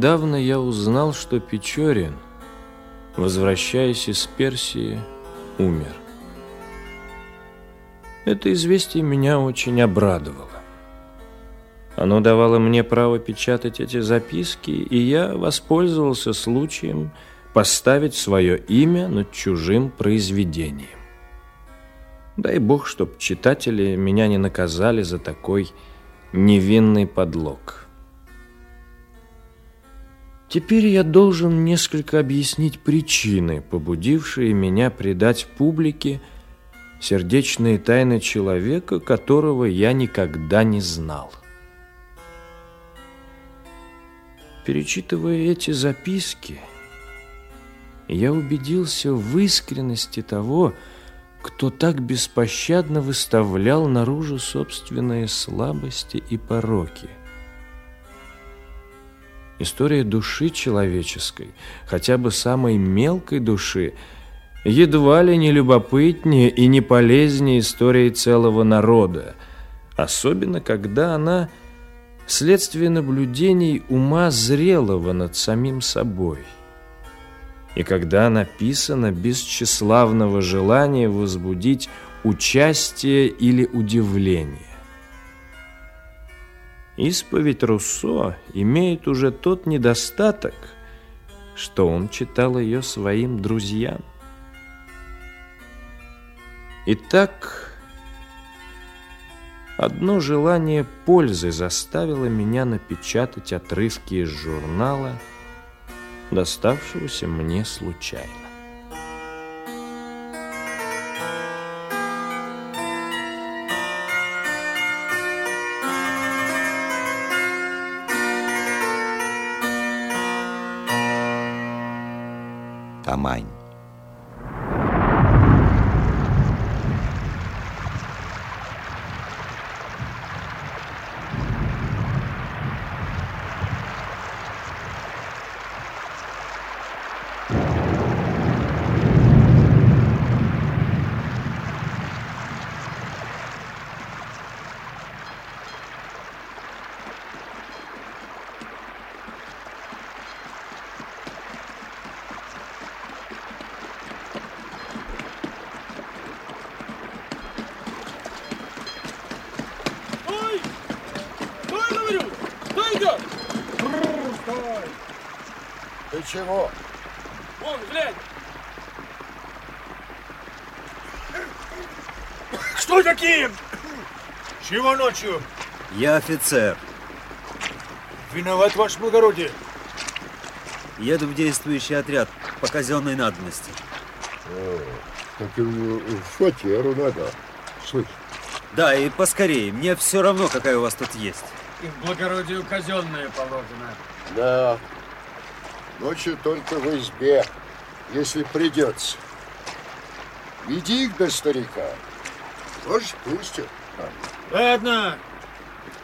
Недавно я узнал, что Печорин, возвращаясь из Персии, умер. Это известие меня очень обрадовало. Оно давало мне право печатать эти записки, и я воспользовался случаем поставить свое имя над чужим произведением. Дай бог, чтоб читатели меня не наказали за такой невинный подлог. Теперь я должен несколько объяснить причины, побудившие меня предать публике сердечные тайны человека, которого я никогда не знал. Перечитывая эти записки, я убедился в искренности того, кто так беспощадно выставлял наружу собственные слабости и пороки – История души человеческой, хотя бы самой мелкой души, едва ли не любопытнее и не полезнее истории целого народа, особенно когда она следствие наблюдений ума зрелого над самим собой. И когда написано без тщеславного желания возбудить участие или удивление. Исповедь Руссо имеет уже тот недостаток, что он читал ее своим друзьям. Итак, одно желание пользы заставило меня напечатать отрывки из журнала, доставшегося мне случайно. Тамань. Чего? Вон, глянь! Что такие? Чего ночью? Я офицер. Виноват, ваше благородие. Еду в действующий отряд по казенной надобности. О, так в фатеру надо. Слышь. Да, и поскорее. Мне все равно, какая у вас тут есть. И в благородию казенное положено. Да, Ночью только в избе, если придется. Веди их до старика. Может, пустят. Ладно.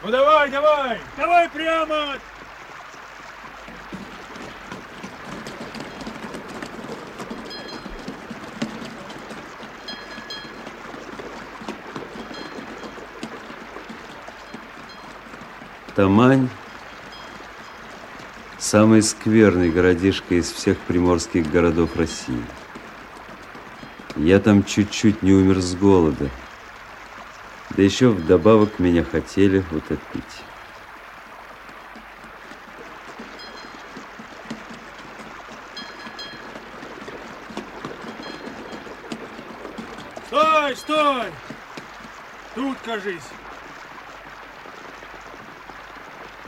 Ну давай, давай, давай прямо. Тамань Самый скверный городишко из всех приморских городов России. Я там чуть-чуть не умер с голода. Да еще вдобавок меня хотели утопить. Стой, стой! Тут кажись.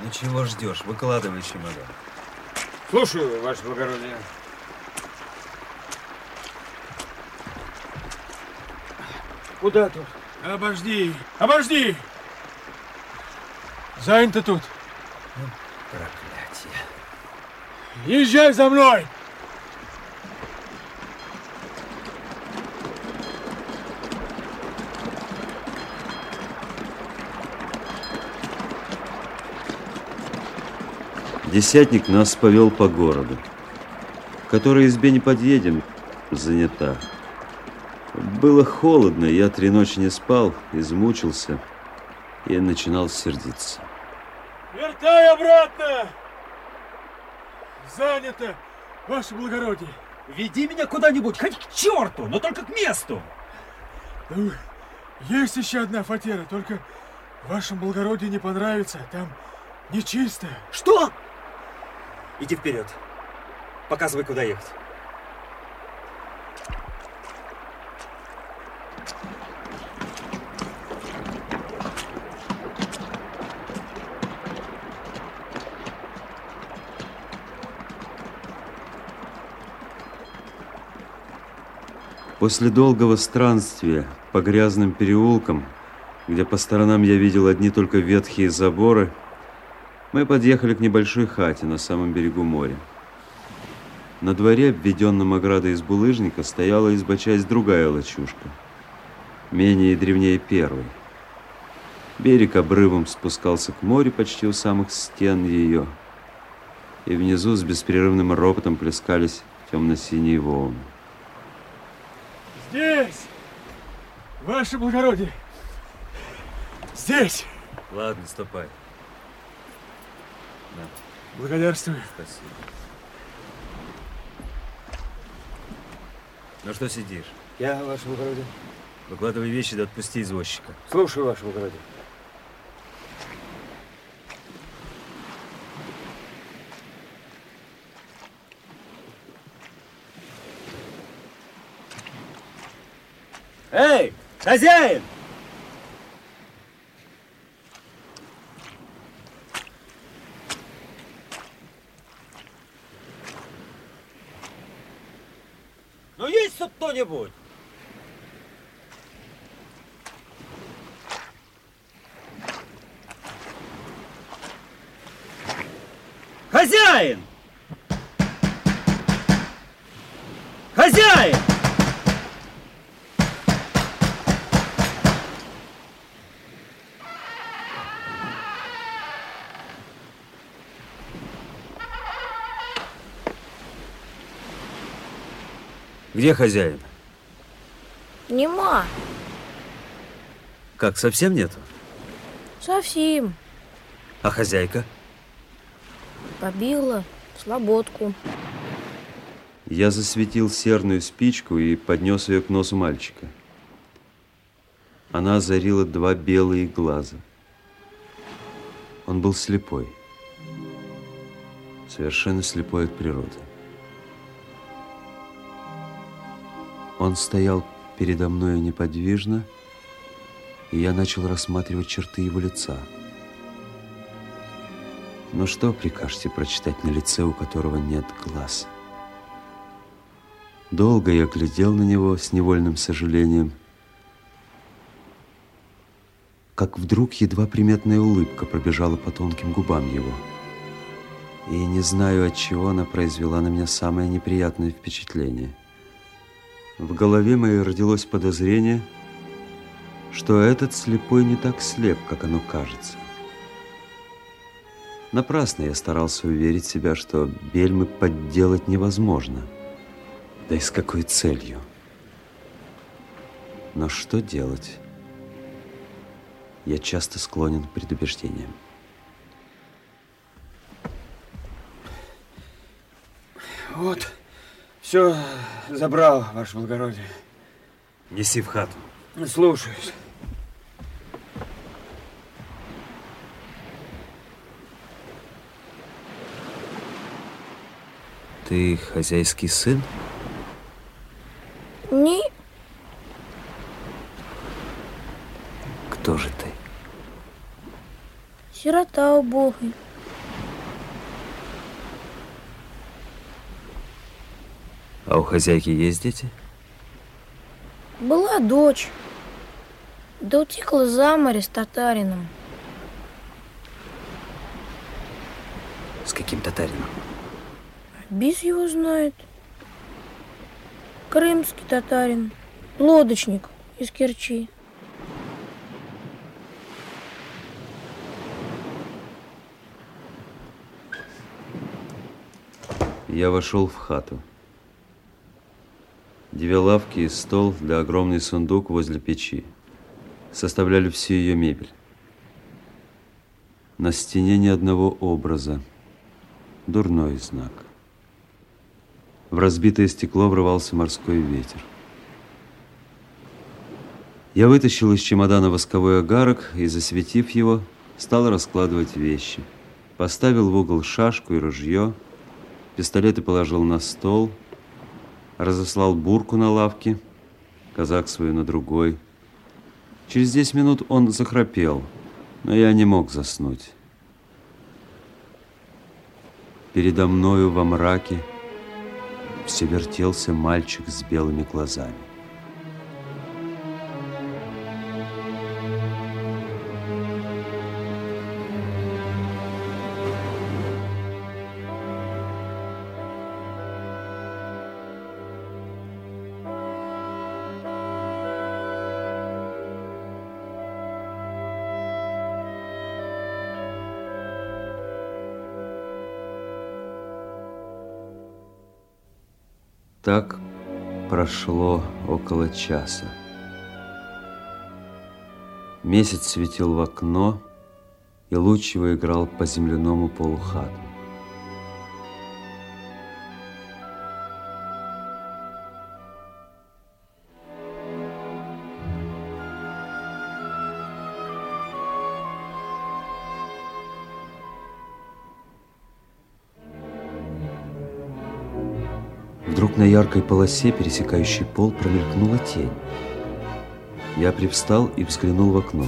Ну чего ждешь? Выкладывай чемодан. Слушаю, ваше благородие. Куда тут? Обожди, обожди! Занято тут. Проклятие. Езжай за мной! Десятник нас повел по городу. Которой избе не подъедем, занята. Было холодно, я три ночи не спал, измучился и начинал сердиться. Вертай обратно! Занято, ваше благородие. Веди меня куда-нибудь, хоть к черту, но только к месту. Ну, есть еще одна фатера, только вашему благородию не понравится. Там нечисто. Что? Иди вперед. Показывай, куда ехать. После долгого странствия по грязным переулкам, где по сторонам я видел одни только ветхие заборы, мы подъехали к небольшой хате на самом берегу моря. На дворе, обведенном оградой из булыжника, стояла изба-часть другая лачушка, менее и древнее первой. Берег обрывом спускался к морю почти у самых стен ее, и внизу с беспрерывным ропотом плескались темно-синие волны. Здесь! Ваше благородие! Здесь! Ладно, ступай. Да, Благодарствую. спасибо. Ну что сидишь? Я, ваше благородие. Выкладывай вещи да отпусти извозчика. Слушаю, ваше благородие. Эй, хозяин! Ну есть тут кто-нибудь? Хозяин! Хозяин! Где хозяин? Нема. Как, совсем нету? Совсем. А хозяйка? Побила слободку. Я засветил серную спичку и поднес ее к носу мальчика. Она озарила два белые глаза. Он был слепой. Совершенно слепой от природы. Он стоял передо мной неподвижно, и я начал рассматривать черты его лица. Но что прикажете прочитать на лице, у которого нет глаз? Долго я глядел на него с невольным сожалением, как вдруг едва приметная улыбка пробежала по тонким губам его. И не знаю, от чего она произвела на меня самое неприятное впечатление. В голове моей родилось подозрение, что этот слепой не так слеп, как оно кажется. Напрасно я старался уверить себя, что бельмы подделать невозможно. Да и с какой целью? Но что делать? Я часто склонен к предубеждениям. Вот, все забрал, ваше благородие. Неси в хату. Слушаюсь. Ты хозяйский сын? Не, Кто же ты? сирота убогий. А у хозяйки есть дети? Была дочь. Да утекла за море с татарином. С каким татарином? Бис его знает. Крымский татарин. Лодочник из Керчи. Я вошел в хату. Две лавки и стол да огромный сундук возле печи составляли всю ее мебель. На стене ни одного образа. Дурной знак. В разбитое стекло врывался морской ветер. Я вытащил из чемодана восковой огарок и, засветив его, стал раскладывать вещи. Поставил в угол шашку и ружье, пистолеты положил на стол, разослал бурку на лавке, казак свою на другой. Через десять минут он захрапел, но я не мог заснуть. Передо мною во мраке все вертелся мальчик с белыми глазами. Так прошло около часа. Месяц светил в окно, и луч его играл по земляному полу хаты. Вдруг на яркой полосе, пересекающей пол, промелькнула тень. Я привстал и взглянул в окно.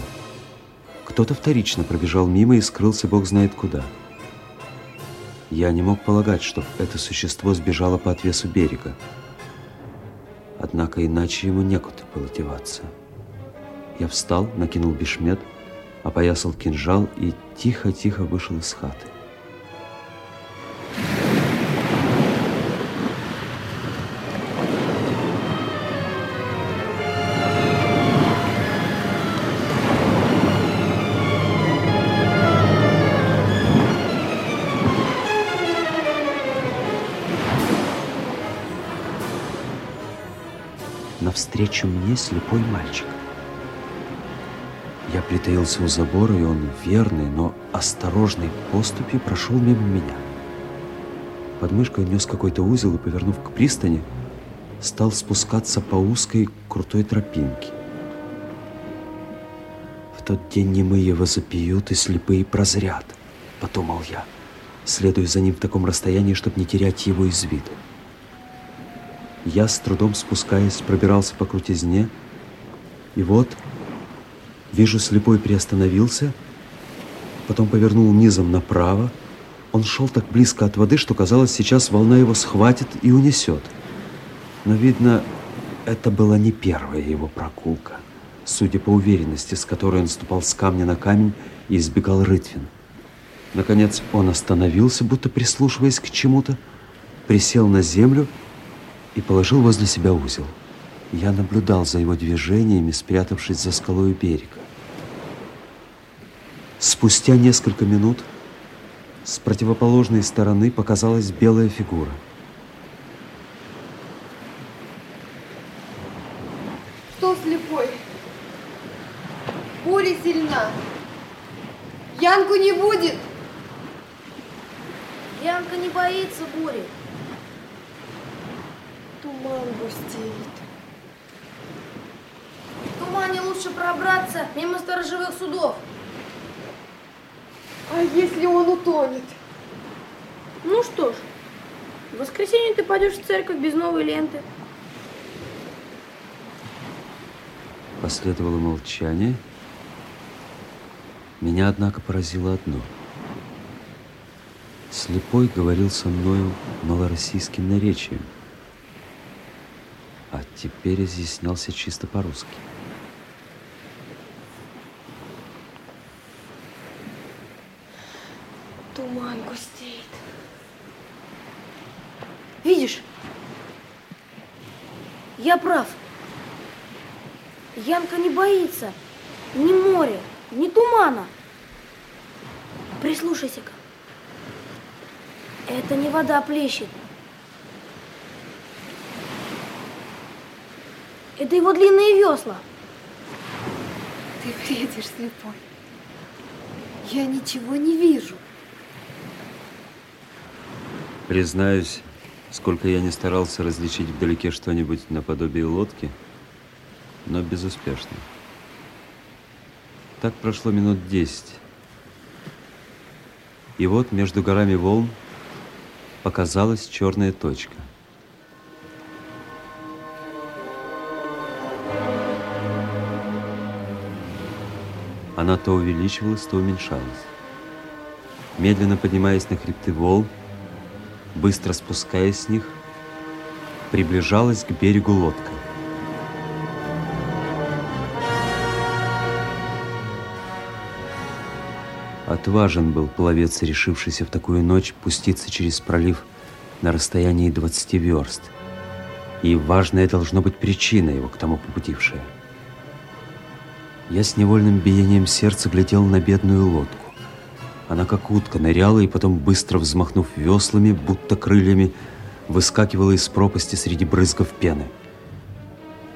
Кто-то вторично пробежал мимо и скрылся бог знает куда. Я не мог полагать, что это существо сбежало по отвесу берега. Однако иначе ему некуда было деваться. Я встал, накинул бешмет, опоясал кинжал и тихо-тихо вышел из хаты. Слепой мальчик. Я притаился у забора, и он верной, но осторожной поступью прошел мимо меня. Под мышкой нес какой-то узел и, повернув к пристани, стал спускаться по узкой крутой тропинке. В тот день немые его запьют и слепые прозрят, подумал я, следуя за ним в таком расстоянии, чтобы не терять его из виду. Я, с трудом спускаясь, пробирался по крутизне, и вот, вижу, слепой приостановился, потом повернул низом направо. Он шел так близко от воды, что казалось, сейчас волна его схватит и унесет. Но, видно, это была не первая его прогулка, судя по уверенности, с которой он ступал с камня на камень и избегал рытвин. Наконец он остановился, будто прислушиваясь к чему-то, присел на землю и положил возле себя узел. Я наблюдал за его движениями, спрятавшись за скалой у берега. Спустя несколько минут с противоположной стороны показалась белая фигура. Что слепой? Буря сильна. Янку не будет. Янка не боится бури. Туман густеет. В тумане лучше пробраться мимо сторожевых судов. А если он утонет? Ну что ж, в воскресенье ты пойдешь в церковь без новой ленты. Последовало молчание. Меня, однако, поразило одно. Слепой говорил со мною малороссийским наречием, а теперь изъяснялся чисто по-русски. Туман густеет. Видишь? Я прав. Янка не боится ни моря, ни тумана. Прислушайся-ка. Это не вода плещет. Это его длинные весла. Ты бредишь, слепой. Я ничего не вижу. Признаюсь, Сколько я не старался различить вдалеке что-нибудь наподобие лодки, но безуспешно. Так прошло минут десять. И вот между горами волн показалась черная точка. Она то увеличивалась, то уменьшалась. Медленно поднимаясь на хребты волн, быстро спускаясь с них, приближалась к берегу лодка. Отважен был пловец, решившийся в такую ночь пуститься через пролив на расстоянии 20 верст. И важная должно быть причина его к тому побудившая. Я с невольным биением сердца глядел на бедную лодку. Она как утка ныряла и потом, быстро взмахнув веслами, будто крыльями, выскакивала из пропасти среди брызгов пены.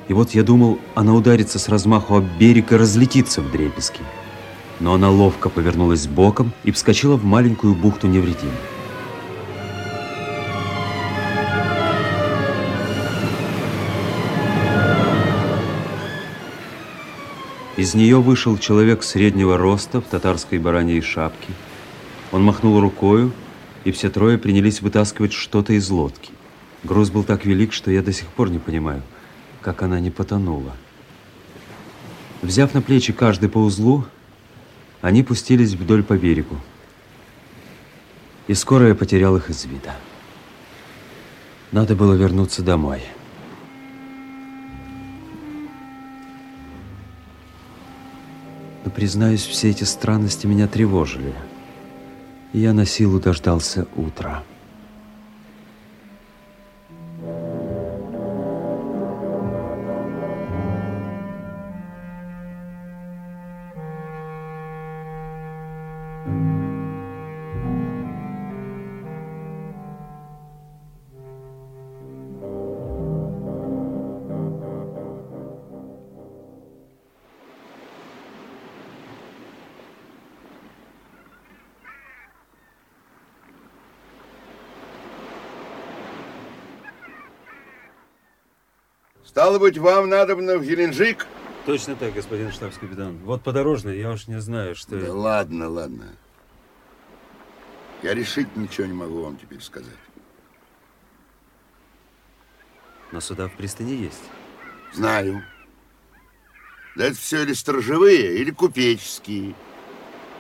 И вот я думал, она ударится с размаху об берег и разлетится в дребезги. Но она ловко повернулась боком и вскочила в маленькую бухту невредимой. Из нее вышел человек среднего роста в татарской бараньей шапке. Он махнул рукою, и все трое принялись вытаскивать что-то из лодки. Груз был так велик, что я до сих пор не понимаю, как она не потонула. Взяв на плечи каждый по узлу, они пустились вдоль по берегу. И скоро я потерял их из вида. Надо было вернуться домой. Признаюсь, все эти странности меня тревожили. Я на силу дождался утра. Стало быть, вам надобно в Геленджик? Точно так, господин штабс-капитан. Вот подорожный, я уж не знаю, что... Да ладно, ладно. Я решить ничего не могу вам теперь сказать. Но суда в пристани есть. Знаю. Да это все или сторожевые, или купеческие.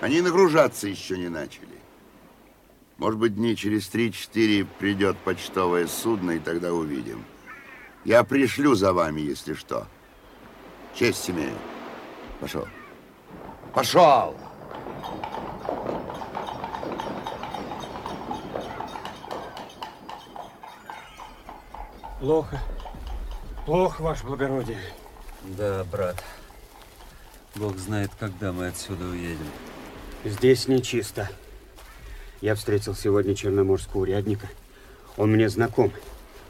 Они нагружаться еще не начали. Может быть, дни через три-четыре придет почтовое судно, и тогда увидим. Я пришлю за вами, если что. Честь имею. Пошел. Пошел! Плохо. Плохо, ваше благородие. Да, брат. Бог знает, когда мы отсюда уедем. Здесь нечисто. Я встретил сегодня черноморского урядника. Он мне знаком.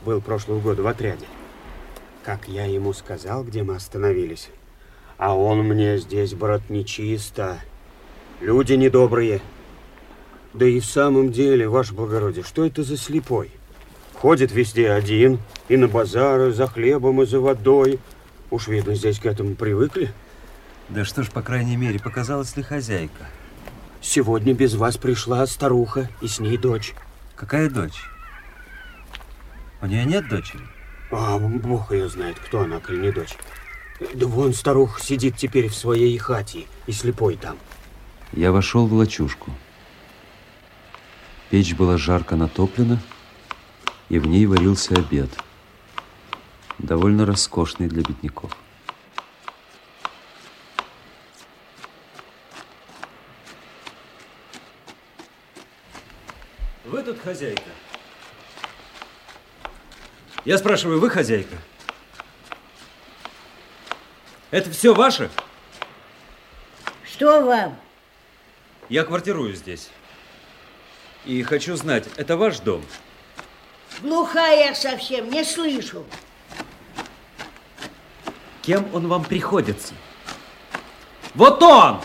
Был прошлого года в отряде. Как я ему сказал, где мы остановились. А он мне здесь, брат, нечисто. Люди недобрые. Да и в самом деле, ваше благородие, что это за слепой? Ходит везде один, и на базары, за хлебом и за водой. Уж видно, здесь к этому привыкли. Да что ж, по крайней мере, показалась ли хозяйка? Сегодня без вас пришла старуха и с ней дочь. Какая дочь? У нее нет дочери? А бог ее знает, кто она, коль не дочь. Да вон старуха сидит теперь в своей хате и слепой там. Я вошел в лачушку. Печь была жарко натоплена, и в ней варился обед. Довольно роскошный для бедняков. Вы тут хозяйка? Я спрашиваю, вы хозяйка? Это все ваше? Что вам? Я квартирую здесь. И хочу знать, это ваш дом? Глухая я совсем, не слышу. Кем он вам приходится? Вот он!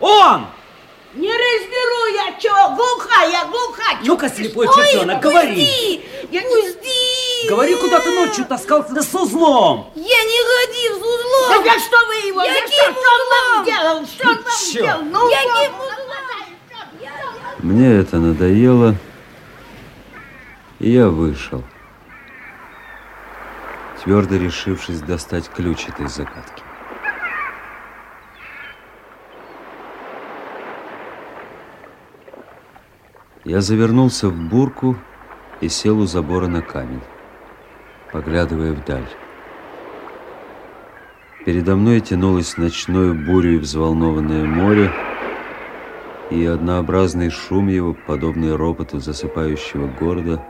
Он! Не разберу я, чего? Глухая, глухая. Ну-ка, слепой Ой, чертенок, говори. Я не... Пусти! Говори, куда ты ночью таскался с узлом. Я не ходил с узлом. Да за что вы его? Я За что? Что он вам узлом? сделал? Что он вам Чё? сделал? Ну, Я что? кем узлом? Мне это надоело, и я вышел, твердо решившись достать ключ этой загадки. Я завернулся в бурку и сел у забора на камень, поглядывая вдаль. Передо мной тянулось ночной бурей взволнованное море, и однообразный шум его, подобный ропоту засыпающего города,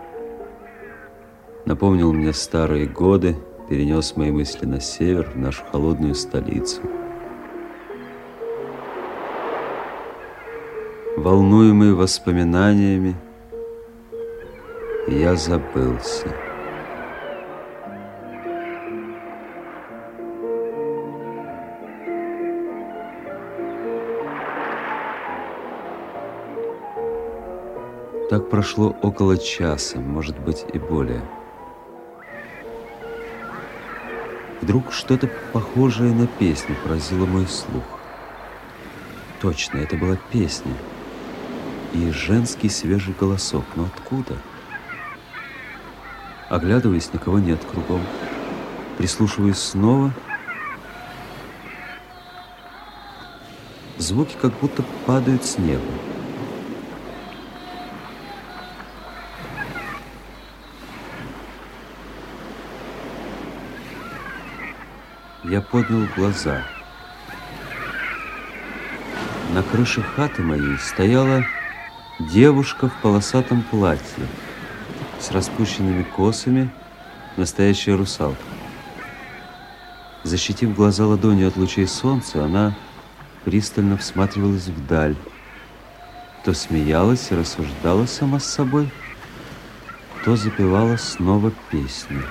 напомнил мне старые годы, перенес мои мысли на север, в нашу холодную столицу. Волнуемый воспоминаниями, я забылся. Так прошло около часа, может быть и более. Вдруг что-то похожее на песню поразило мой слух. Точно, это была песня. И женский свежий голосок. Но откуда? Оглядываясь, никого нет кругом. Прислушиваюсь снова. Звуки как будто падают с неба. Я поднял глаза. На крыше хаты моей стояла девушка в полосатом платье с распущенными косами, настоящая русалка. Защитив глаза ладонью от лучей солнца, она пристально всматривалась вдаль, то смеялась и рассуждала сама с собой, то запевала снова песню.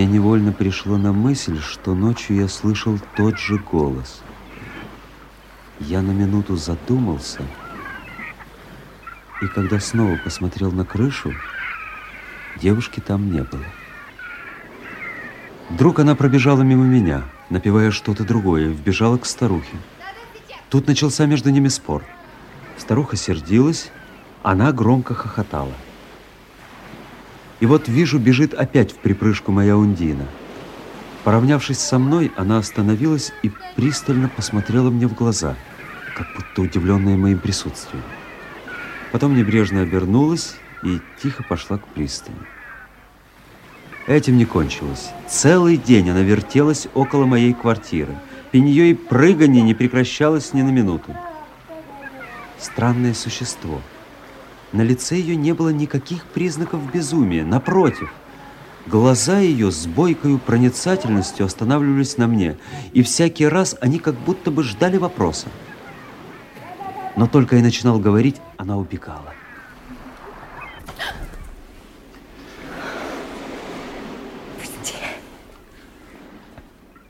Мне невольно пришло на мысль, что ночью я слышал тот же голос. Я на минуту задумался, и когда снова посмотрел на крышу, девушки там не было. Вдруг она пробежала мимо меня, напевая что-то другое, и вбежала к старухе. Тут начался между ними спор. Старуха сердилась, она громко хохотала. И вот вижу, бежит опять в припрыжку моя Ундина. Поравнявшись со мной, она остановилась и пристально посмотрела мне в глаза, как будто удивленная моим присутствием. Потом небрежно обернулась и тихо пошла к пристани. Этим не кончилось. Целый день она вертелась около моей квартиры. Нее и прыгание не прекращалось ни на минуту. Странное существо. На лице ее не было никаких признаков безумия. Напротив, глаза ее с бойкою проницательностью останавливались на мне, и всякий раз они как будто бы ждали вопроса. Но только я начинал говорить, она убегала.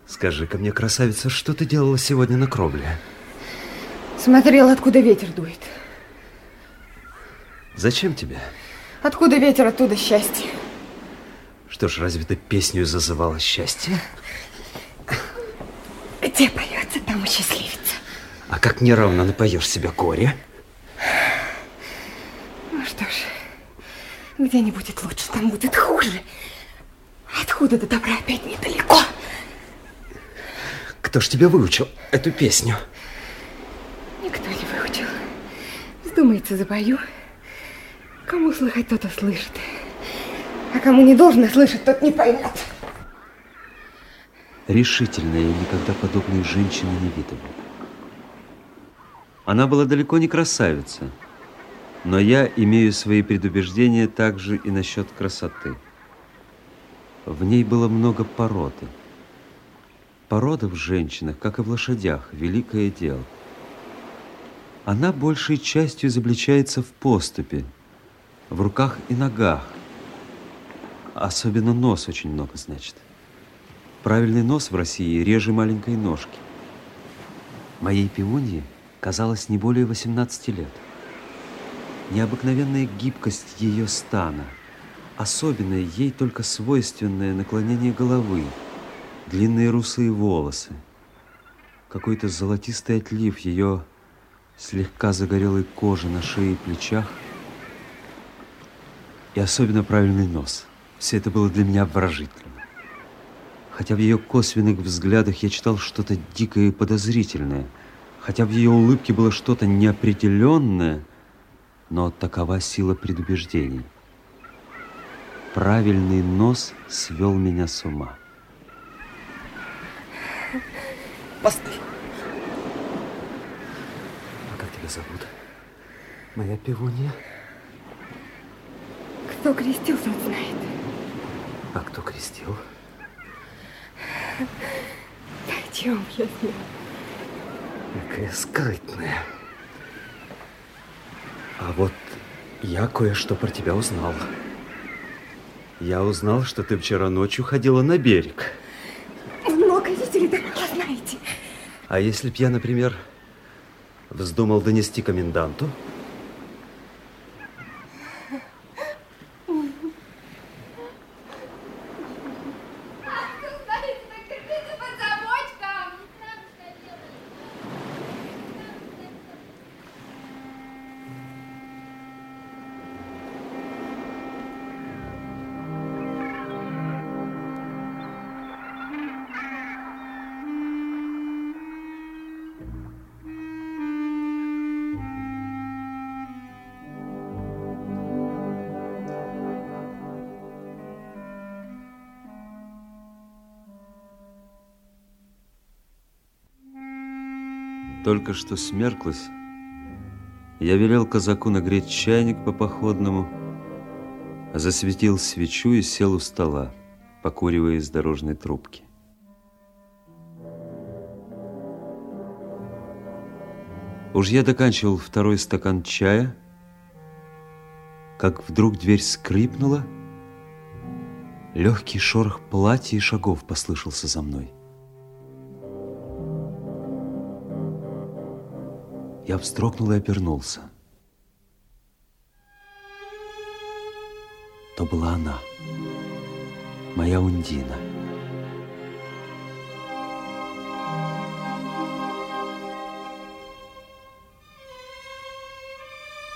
Скажи-ка мне, красавица, что ты делала сегодня на кровле? Смотрел, откуда ветер дует. Зачем тебе? Откуда ветер, оттуда счастье. Что ж, разве ты песню зазывала счастье? Где поется, там и счастливица. А как неравно напоешь себя горе? Ну что ж, где не будет лучше, там будет хуже. Откуда до добра опять недалеко. Кто ж тебя выучил эту песню? Никто не выучил. Вздумается, запою. Кому слыхать, тот и слышит. А кому не должно слышать, тот не поймет. Решительно я никогда подобной женщины не видывал. Она была далеко не красавица, но я имею свои предубеждения также и насчет красоты. В ней было много породы. Порода в женщинах, как и в лошадях, великое дело. Она большей частью изобличается в поступе, в руках и ногах. Особенно нос очень много значит. Правильный нос в России реже маленькой ножки. Моей пивунье казалось не более 18 лет. Необыкновенная гибкость ее стана, особенное ей только свойственное наклонение головы, длинные русые волосы, какой-то золотистый отлив ее слегка загорелой кожи на шее и плечах и особенно правильный нос. Все это было для меня обворожительно. Хотя в ее косвенных взглядах я читал что-то дикое и подозрительное, хотя в ее улыбке было что-то неопределенное, но такова сила предубеждений. Правильный нос свел меня с ума. Постой. А как тебя зовут? Моя пивунья? Кто крестился, он знает. А кто крестил? О чем я знаю? Какая скрытная. А вот я кое-что про тебя узнал. Я узнал, что ты вчера ночью ходила на берег. Много видели, да мало знаете. А если б я, например, вздумал донести коменданту? Только что смерклось, я велел казаку нагреть чайник по походному, засветил свечу и сел у стола, покуривая из дорожной трубки. Уж я доканчивал второй стакан чая, как вдруг дверь скрипнула, легкий шорох платья и шагов послышался за мной. Я вздрогнул и обернулся. То была она, моя Ундина.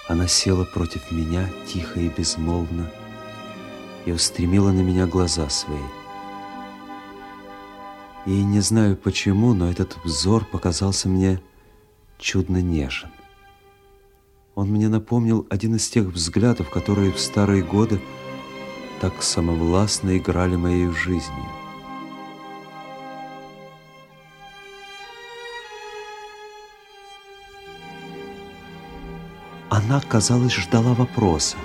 Она села против меня, тихо и безмолвно, и устремила на меня глаза свои. И не знаю почему, но этот взор показался мне чудно нежен. Он мне напомнил один из тех взглядов, которые в старые годы так самовластно играли моей жизнью. Она, казалось, ждала вопроса,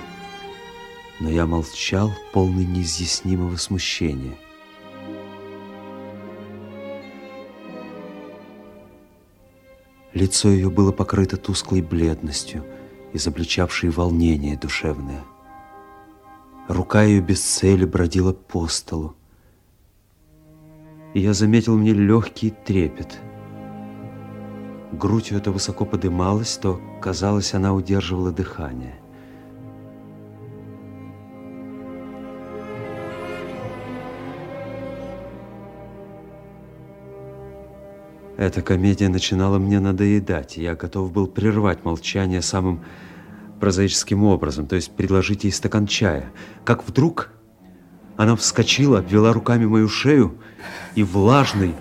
но я молчал, полный неизъяснимого смущения – Лицо ее было покрыто тусклой бледностью, изобличавшей волнение душевное. Рука ее без цели бродила по столу. И я заметил мне легкий трепет. Грудь ее то высоко подымалась, то, казалось, она удерживала дыхание. Эта комедия начинала мне надоедать, и я готов был прервать молчание самым прозаическим образом, то есть предложить ей стакан чая. Как вдруг она вскочила, обвела руками мою шею, и влажный,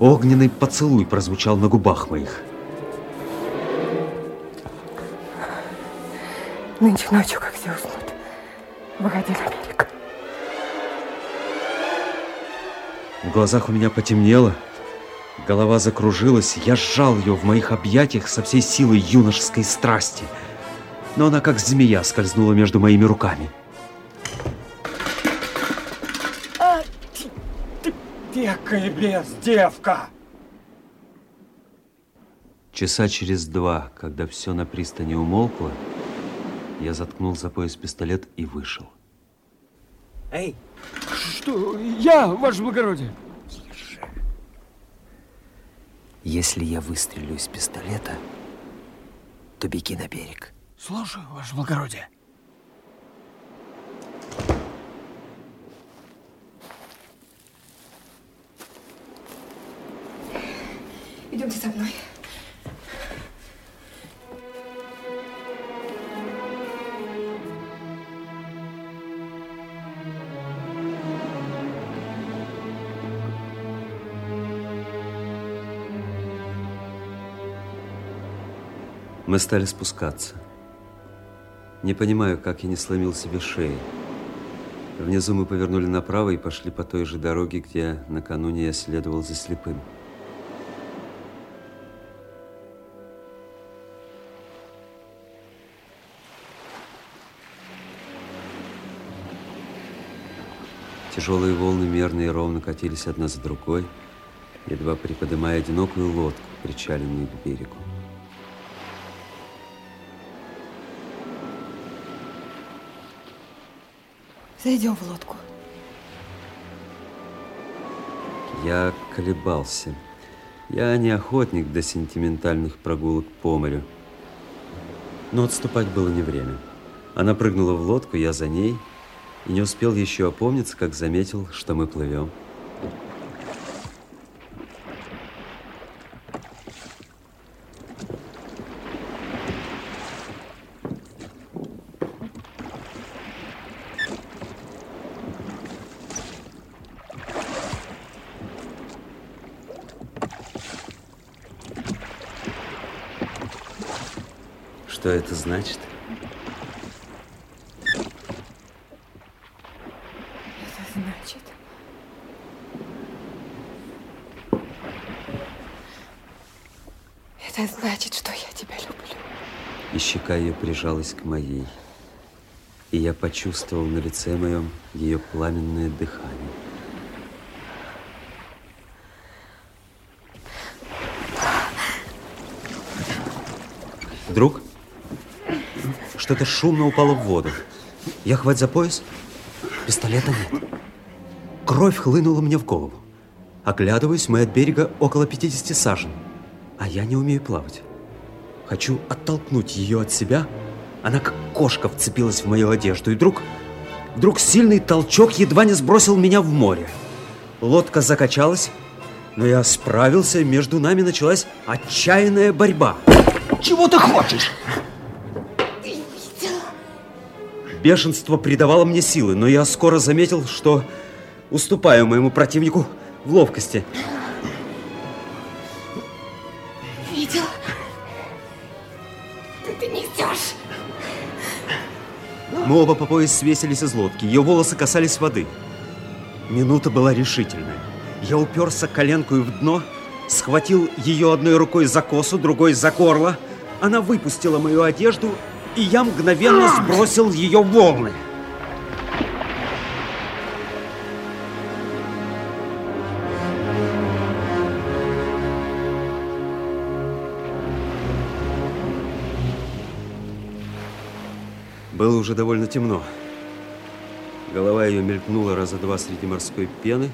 огненный поцелуй прозвучал на губах моих. Нынче ночью, как все уснут, выходи на берег. В глазах у меня потемнело, Голова закружилась, я сжал ее в моих объятиях со всей силой юношеской страсти. Но она, как змея, скользнула между моими руками. А, ты, ты, без девка! Часа через два, когда все на пристани умолкло, я заткнул за пояс пистолет и вышел. Эй! Что? Я, ваше благородие! Если я выстрелю из пистолета, то беги на берег. Слушаю, ваше благородие. Идемте со мной. Мы стали спускаться. Не понимаю, как я не сломил себе шеи. Внизу мы повернули направо и пошли по той же дороге, где накануне я следовал за слепым. Тяжелые волны мерно и ровно катились одна за другой, едва приподнимая одинокую лодку, причаленную к берегу. Зайдем в лодку. Я колебался. Я не охотник до сентиментальных прогулок по морю. Но отступать было не время. Она прыгнула в лодку, я за ней, и не успел еще опомниться, как заметил, что мы плывем. Что это значит? Это значит... Это значит, что я тебя люблю. И щека ее прижалась к моей. И я почувствовал на лице моем ее пламенное дыхание. Вдруг что-то шумно упало в воду. Я хвать за пояс, пистолета нет. Кровь хлынула мне в голову. Оглядываюсь, мы от берега около 50 сажен. А я не умею плавать. Хочу оттолкнуть ее от себя. Она как кошка вцепилась в мою одежду. И вдруг, вдруг сильный толчок едва не сбросил меня в море. Лодка закачалась, но я справился, между нами началась отчаянная борьба. Чего ты хочешь? Бешенство придавало мне силы, но я скоро заметил, что уступаю моему противнику в ловкости. Видел? Ты несешь? Мы оба по пояс свесились из лодки. Ее волосы касались воды. Минута была решительная. Я уперся коленкой в дно, схватил ее одной рукой за косу, другой за горло. Она выпустила мою одежду, и я мгновенно сбросил ее в волны. Было уже довольно темно. Голова ее мелькнула раза два среди морской пены,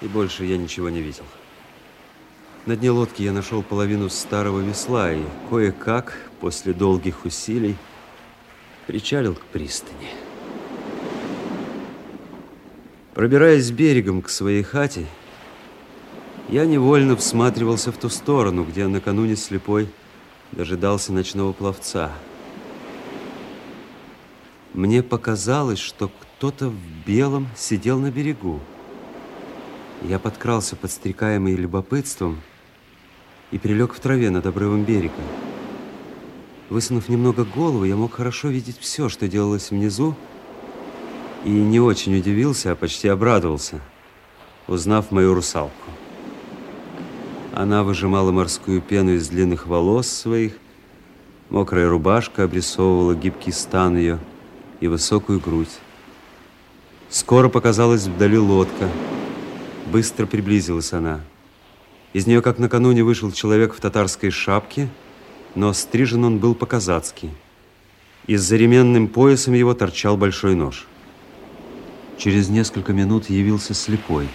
и больше я ничего не видел. На дне лодки я нашел половину старого весла и кое-как, после долгих усилий, причалил к пристани. Пробираясь берегом к своей хате, я невольно всматривался в ту сторону, где накануне слепой дожидался ночного пловца. Мне показалось, что кто-то в белом сидел на берегу. Я подкрался, подстрекаемый любопытством, и прилег в траве над обрывом берега. Высунув немного голову, я мог хорошо видеть все, что делалось внизу, и не очень удивился, а почти обрадовался, узнав мою русалку. Она выжимала морскую пену из длинных волос своих, мокрая рубашка обрисовывала гибкий стан ее и высокую грудь. Скоро показалась вдали лодка. Быстро приблизилась она. Из нее, как накануне, вышел человек в татарской шапке, но стрижен он был по-казацки. И с заременным поясом его торчал большой нож. Через несколько минут явился слепой.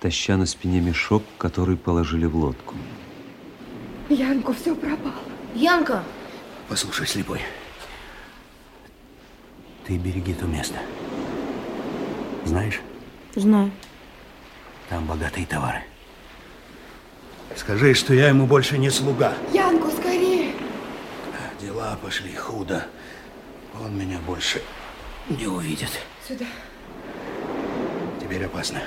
таща на спине мешок, который положили в лодку. Янку, все пропало. Янка! Послушай, слепой. Ты береги то место. Знаешь, Знаю. там богатые товары. Скажи, что я ему больше не слуга. Янку, скорее! Дела пошли худо. Он меня больше не увидит. Сюда. Теперь опасно.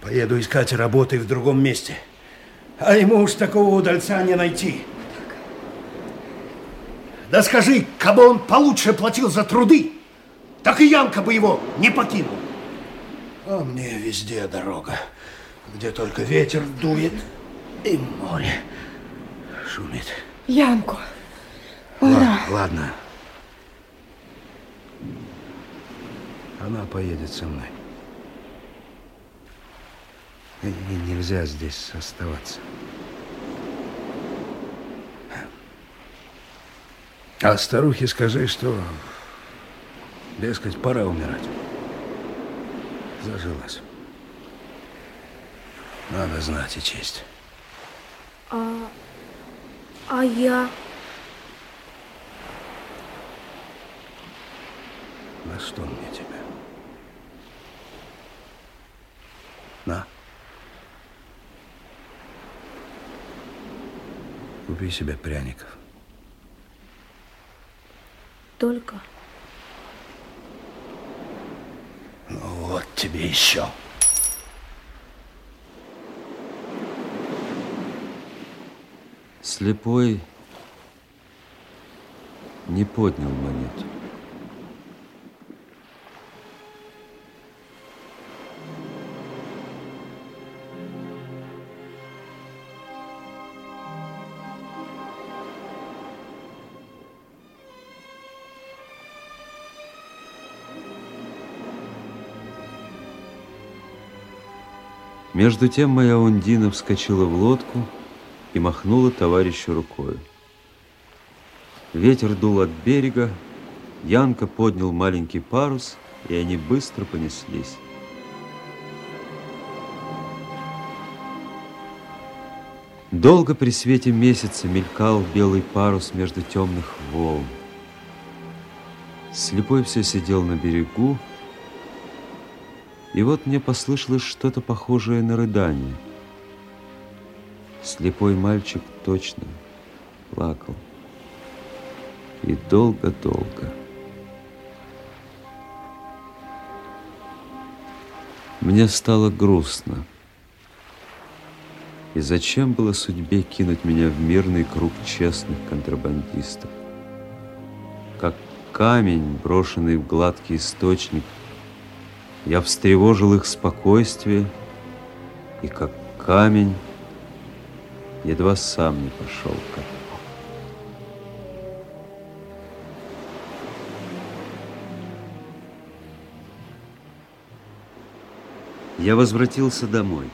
Поеду искать работы в другом месте. А ему уж такого удальца не найти. Да скажи, кабы он получше платил за труды, так и Янка бы его не покинул. А мне везде дорога, где только ветер дует и море шумит. Янку. Ла- ладно. Она поедет со мной. И нельзя здесь оставаться. А старухе скажи, что, дескать, пора умирать. Зажилась. Надо знать и честь. А, а я? На что мне тебя? На. Купи себе пряников. Только. Ну вот тебе еще. Слепой не поднял монету. Между тем моя Ундина вскочила в лодку и махнула товарищу рукою. Ветер дул от берега, Янка поднял маленький парус, и они быстро понеслись. Долго при свете месяца мелькал белый парус между темных волн. Слепой все сидел на берегу, и вот мне послышалось что-то похожее на рыдание. Слепой мальчик точно плакал. И долго-долго. Мне стало грустно. И зачем было судьбе кинуть меня в мирный круг честных контрабандистов? Как камень, брошенный в гладкий источник, я встревожил их спокойствие, и как камень едва сам не пошел ко дну. Я возвратился домой.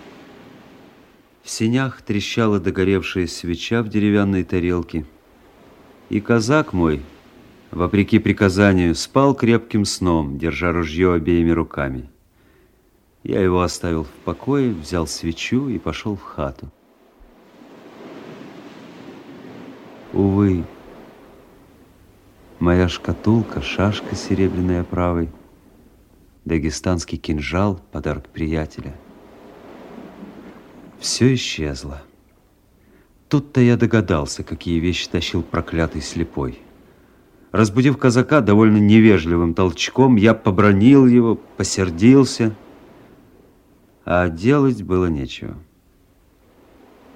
В сенях трещала догоревшая свеча в деревянной тарелке, и казак мой, вопреки приказанию, спал крепким сном, держа ружье обеими руками. Я его оставил в покое, взял свечу и пошел в хату. Увы, моя шкатулка, шашка серебряной оправой, дагестанский кинжал, подарок приятеля. Все исчезло. Тут-то я догадался, какие вещи тащил проклятый слепой. Разбудив казака довольно невежливым толчком, я побронил его, посердился, а делать было нечего.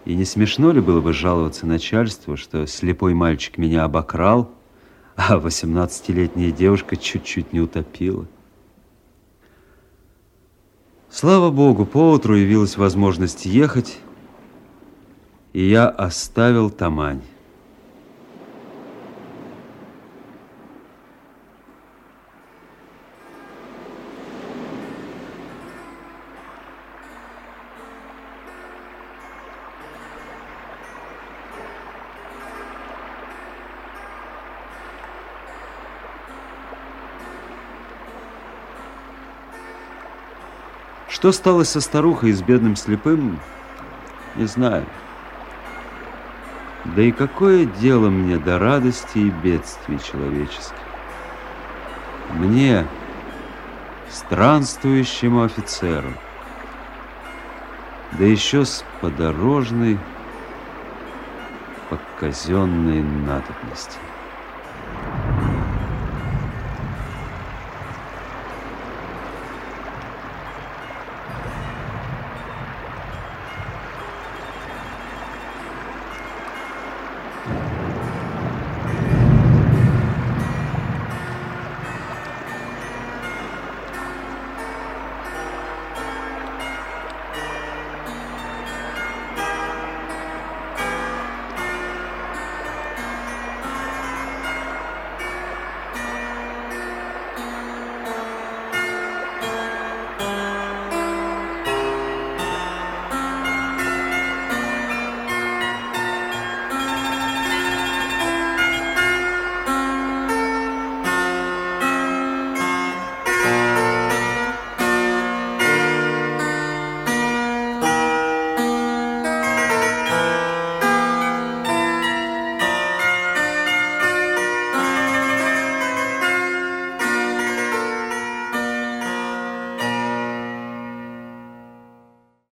И не смешно ли было бы жаловаться начальству, что слепой мальчик меня обокрал, а 18-летняя девушка чуть-чуть не утопила? Слава богу, поутру явилась возможность ехать, и я оставил Тамань. Что стало со старухой и с бедным слепым, не знаю. Да и какое дело мне до радости и бедствий человеческих? Мне, странствующему офицеру, да еще с подорожной по казенной надобности.